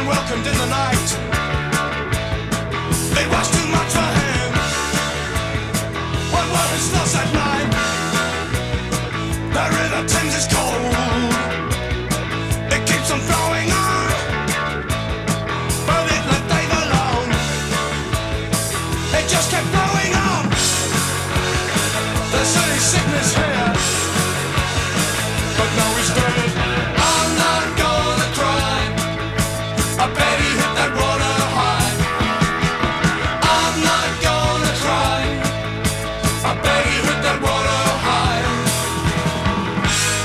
and welcomed in the night. It was too much for him. What were his thoughts at night? The river Thames is cold. It keeps on flowing on. But it left Dave alone. It just kept flowing on. There's silly sickness here.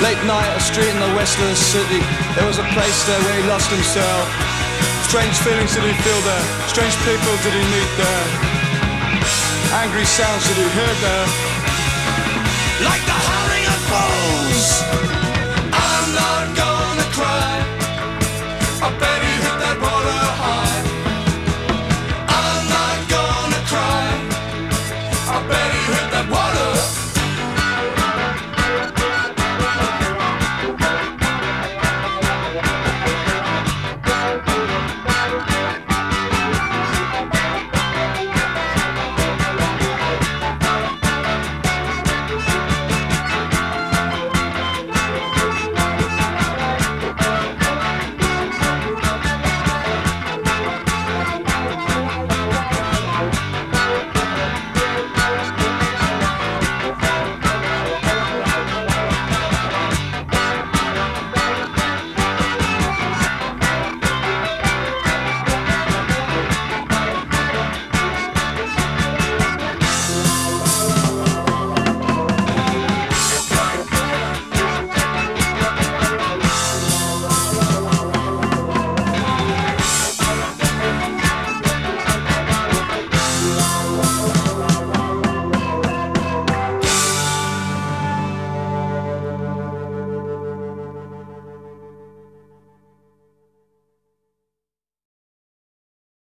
Late night, a street in the west of the city. There was a place there where he lost himself. Strange feelings did he feel there? Strange people did he meet there? Angry sounds did he hear there? Like the howling of bulls.